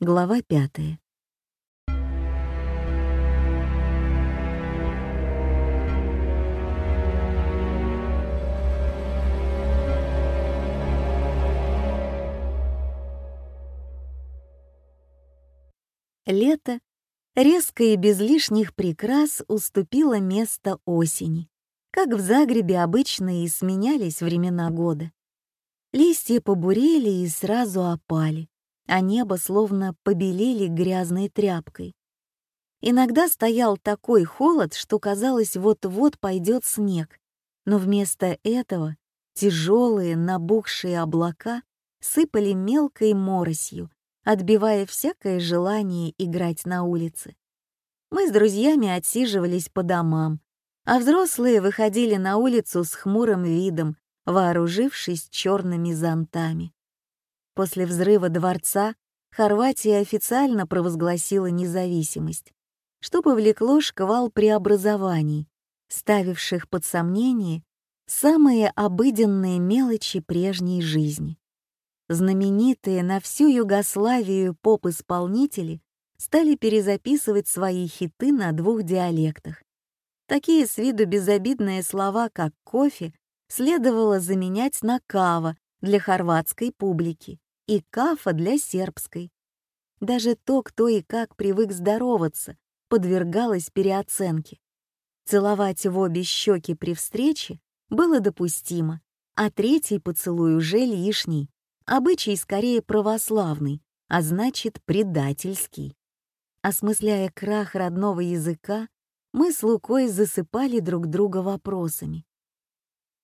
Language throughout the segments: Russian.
Глава пятая. Лето резко и без лишних прикрас уступило место осени, как в Загребе обычно и сменялись времена года. Листья побурели и сразу опали, а небо словно побелели грязной тряпкой. Иногда стоял такой холод, что казалось, вот-вот пойдет снег, но вместо этого тяжелые набухшие облака сыпали мелкой моросью, отбивая всякое желание играть на улице. Мы с друзьями отсиживались по домам, а взрослые выходили на улицу с хмурым видом, вооружившись черными зонтами. После взрыва дворца Хорватия официально провозгласила независимость, что повлекло шквал преобразований, ставивших под сомнение самые обыденные мелочи прежней жизни. Знаменитые на всю Югославию поп-исполнители стали перезаписывать свои хиты на двух диалектах. Такие с виду безобидные слова, как «кофе», следовало заменять на «кава» для хорватской публики и кафа для сербской. Даже то, кто и как привык здороваться, подвергалось переоценке. Целовать в обе щеки при встрече было допустимо, а третий поцелуй уже лишний, обычай скорее православный, а значит предательский. Осмысляя крах родного языка, мы с Лукой засыпали друг друга вопросами.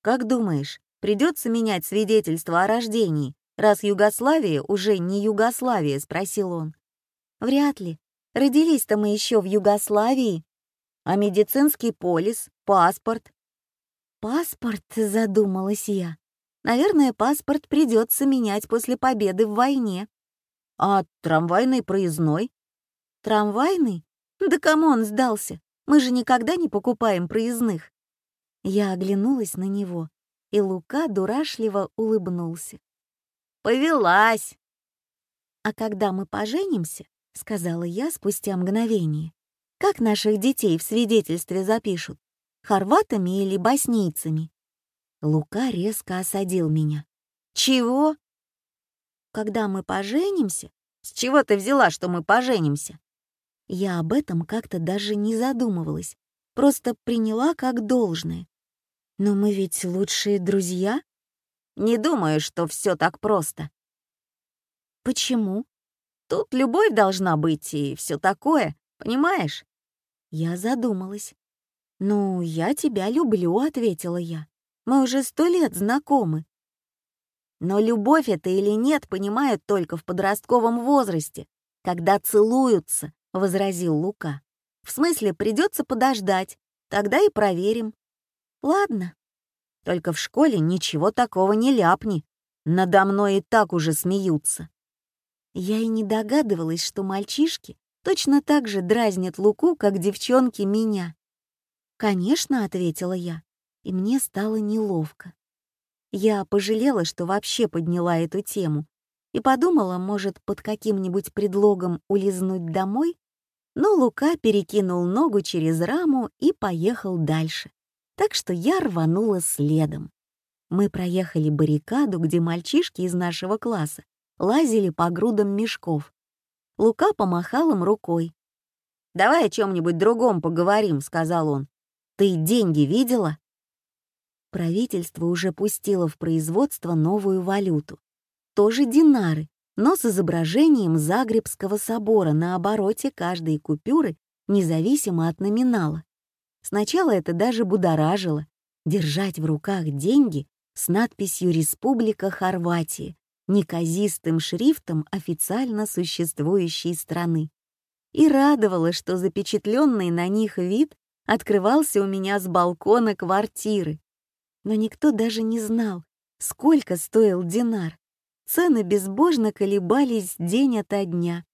«Как думаешь, придется менять свидетельство о рождении, раз Югославия уже не Югославия?» — спросил он. «Вряд ли. Родились-то мы еще в Югославии. А медицинский полис, паспорт?» «Паспорт», — задумалась я. «Наверное, паспорт придется менять после победы в войне». «А трамвайный проездной?» «Трамвайный? Да кому он сдался? Мы же никогда не покупаем проездных». Я оглянулась на него, и Лука дурашливо улыбнулся. Повелась!» «А когда мы поженимся, — сказала я спустя мгновение, — как наших детей в свидетельстве запишут? Хорватами или боснийцами?» Лука резко осадил меня. «Чего?» «Когда мы поженимся?» «С чего ты взяла, что мы поженимся?» Я об этом как-то даже не задумывалась, просто приняла как должное. Но мы ведь лучшие друзья? Не думаю, что все так просто. Почему? Тут любовь должна быть и все такое, понимаешь? Я задумалась. «Ну, я тебя люблю», — ответила я. «Мы уже сто лет знакомы». Но любовь это или нет, понимают только в подростковом возрасте, когда целуются, — возразил Лука. «В смысле, придется подождать, тогда и проверим». «Ладно, только в школе ничего такого не ляпни. Надо мной и так уже смеются. Я и не догадывалась, что мальчишки точно так же дразнят Луку, как девчонки меня. «Конечно», — ответила я, и мне стало неловко. Я пожалела, что вообще подняла эту тему, и подумала, может, под каким-нибудь предлогом улизнуть домой, но Лука перекинул ногу через раму и поехал дальше так что я рванула следом. Мы проехали баррикаду, где мальчишки из нашего класса лазили по грудам мешков. Лука помахал им рукой. «Давай о чем-нибудь другом поговорим», — сказал он. «Ты деньги видела?» Правительство уже пустило в производство новую валюту. Тоже динары, но с изображением Загребского собора на обороте каждой купюры, независимо от номинала. Сначала это даже будоражило — держать в руках деньги с надписью «Республика Хорватия», неказистым шрифтом официально существующей страны. И радовало, что запечатленный на них вид открывался у меня с балкона квартиры. Но никто даже не знал, сколько стоил динар. Цены безбожно колебались день ото дня.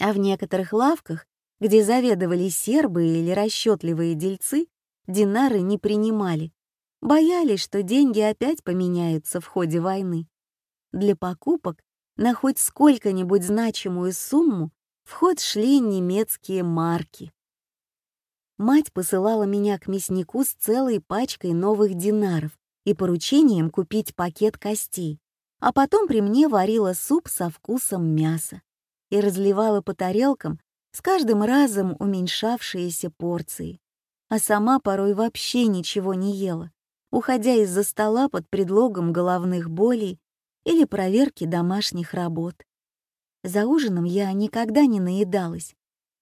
А в некоторых лавках где заведовали сербы или расчетливые дельцы, динары не принимали. Боялись, что деньги опять поменяются в ходе войны. Для покупок На хоть сколько-нибудь значимую сумму в ход шли немецкие марки. Мать посылала меня к мяснику с целой пачкой новых динаров и поручением купить пакет костей, а потом при мне варила суп со вкусом мяса и разливала по тарелкам с каждым разом уменьшавшиеся порции, а сама порой вообще ничего не ела, уходя из-за стола под предлогом головных болей или проверки домашних работ. За ужином я никогда не наедалась,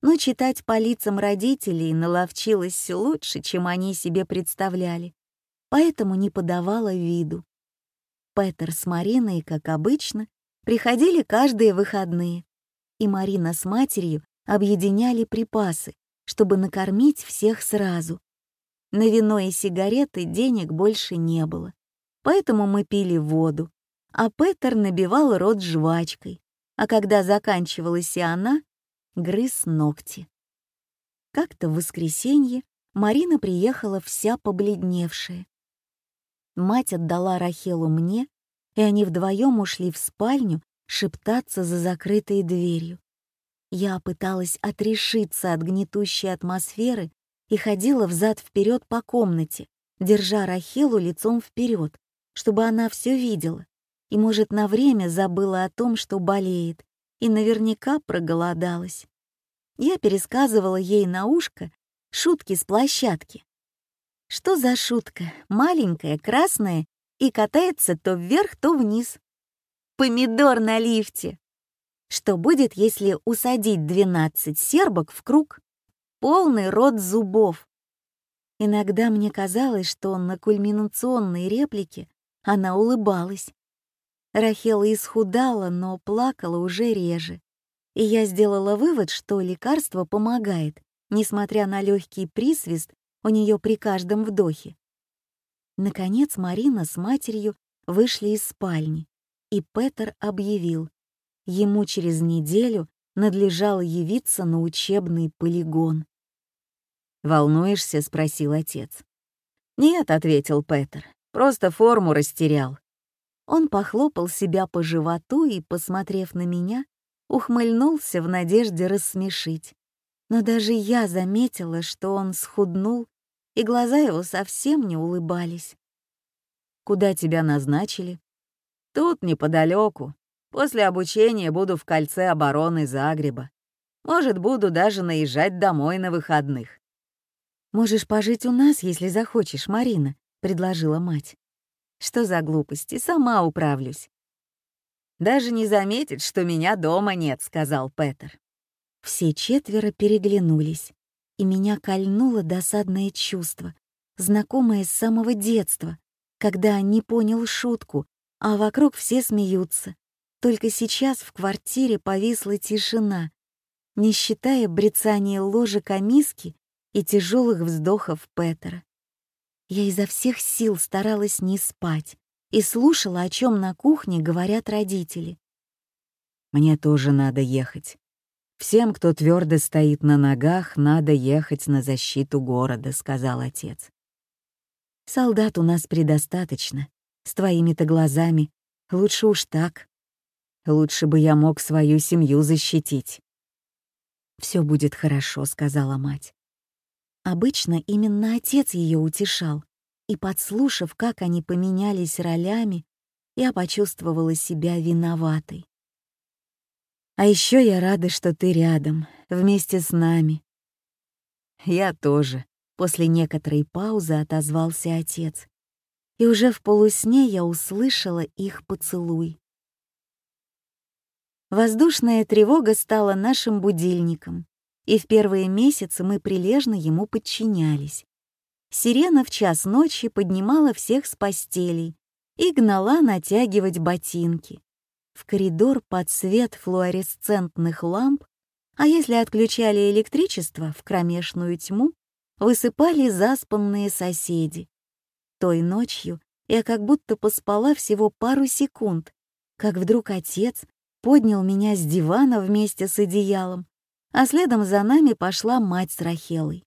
но читать по лицам родителей наловчилась лучше, чем они себе представляли, поэтому не подавала виду. Петер с Мариной, как обычно, приходили каждые выходные, и Марина с матерью объединяли припасы, чтобы накормить всех сразу. На вино и сигареты денег больше не было, поэтому мы пили воду, а Петер набивал рот жвачкой, а когда заканчивалась и она, грыз ногти. Как-то в воскресенье Марина приехала вся побледневшая. Мать отдала Рахелу мне, и они вдвоем ушли в спальню шептаться за закрытой дверью. Я пыталась отрешиться от гнетущей атмосферы и ходила взад-вперед по комнате, держа Рахелу лицом вперед, чтобы она все видела и, может, на время забыла о том, что болеет, и наверняка проголодалась. Я пересказывала ей на ушко шутки с площадки. Что за шутка? Маленькая, красная и катается то вверх, то вниз. Помидор на лифте. Что будет, если усадить 12 сербок в круг? Полный рот зубов. Иногда мне казалось, что на кульминационной реплике она улыбалась. Рахела исхудала, но плакала уже реже. И я сделала вывод, что лекарство помогает, несмотря на легкий присвист у нее при каждом вдохе. Наконец Марина с матерью вышли из спальни, и Петер объявил, ему через неделю надлежало явиться на учебный полигон. «Волнуешься?» — спросил отец. «Нет», — ответил Петер, — «просто форму растерял. Он похлопал себя по животу и, посмотрев на меня, ухмыльнулся в надежде рассмешить. Но даже я заметила, что он схуднул, и глаза его совсем не улыбались. «Куда тебя назначили?» «Тут, неподалеку. После обучения буду в кольце обороны Загреба. Может, буду даже наезжать домой на выходных». «Можешь пожить у нас, если захочешь, Марина», — предложила мать. Что за глупости, сама управлюсь. «Даже не заметит, что меня дома нет», — сказал Петер. Все четверо переглянулись, и меня кольнуло досадное чувство, знакомое с самого детства, когда не понял шутку, а вокруг все смеются. Только сейчас в квартире повисла тишина, не считая брецания ложек о миске и тяжелых вздохов Петера. Я изо всех сил старалась не спать и слушала, о чем на кухне говорят родители. «Мне тоже надо ехать. Всем, кто твердо стоит на ногах, надо ехать на защиту города», — сказал отец. «Солдат у нас предостаточно. С твоими-то глазами. Лучше уж так. Лучше бы я мог свою семью защитить». «Все будет хорошо», — сказала мать. Обычно именно отец ее утешал, и, подслушав, как они поменялись ролями, я почувствовала себя виноватой. «А еще я рада, что ты рядом, вместе с нами». «Я тоже», — после некоторой паузы отозвался отец. И уже в полусне я услышала их поцелуй. Воздушная тревога стала нашим будильником, и в первые месяцы мы прилежно ему подчинялись. Сирена в час ночи поднимала всех с постелей и гнала натягивать ботинки. В коридор под свет флуоресцентных ламп, а если отключали электричество в кромешную тьму, высыпали заспанные соседи. Той ночью я как будто поспала всего пару секунд, как вдруг отец поднял меня с дивана вместе с одеялом а следом за нами пошла мать с Рахелой.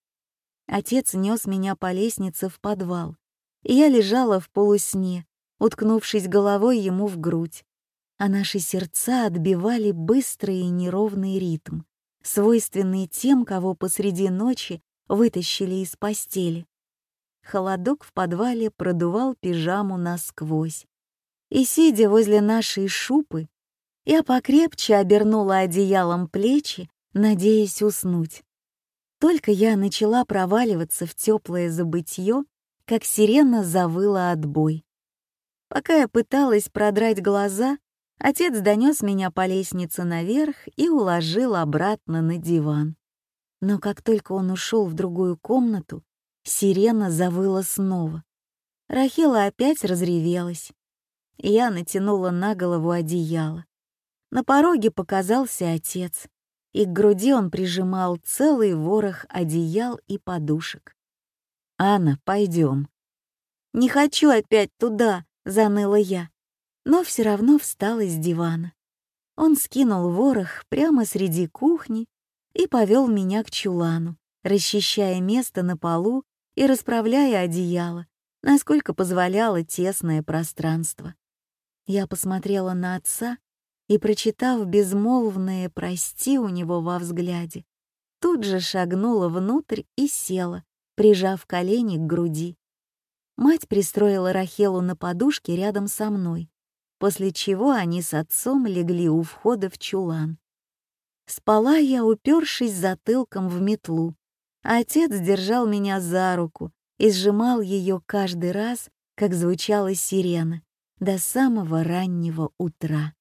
Отец нес меня по лестнице в подвал, и я лежала в полусне, уткнувшись головой ему в грудь. а наши сердца отбивали быстрый и неровный ритм, свойственный тем, кого посреди ночи вытащили из постели. Холодок в подвале продувал пижаму насквозь. И, сидя возле нашей шупы, я покрепче обернула одеялом плечи, надеясь уснуть. Только я начала проваливаться в теплое забытье, как сирена завыла отбой. Пока я пыталась продрать глаза, отец донес меня по лестнице наверх и уложил обратно на диван. Но как только он ушел в другую комнату, Сирена завыла снова. Рахила опять разревелась. Я натянула на голову одеяло. На пороге показался отец, и к груди он прижимал целый ворох одеял и подушек. «Анна, пойдем. «Не хочу опять туда», — заныла я, но все равно встала с дивана. Он скинул ворох прямо среди кухни и повел меня к чулану, расчищая место на полу и расправляя одеяло, насколько позволяло тесное пространство. Я посмотрела на отца и, прочитав безмолвное «прости» у него во взгляде, тут же шагнула внутрь и села, прижав колени к груди. Мать пристроила Рахелу на подушке рядом со мной, после чего они с отцом легли у входа в чулан. Спала я, упершись затылком в метлу, Отец держал меня за руку и сжимал ее каждый раз, как звучала сирена, до самого раннего утра.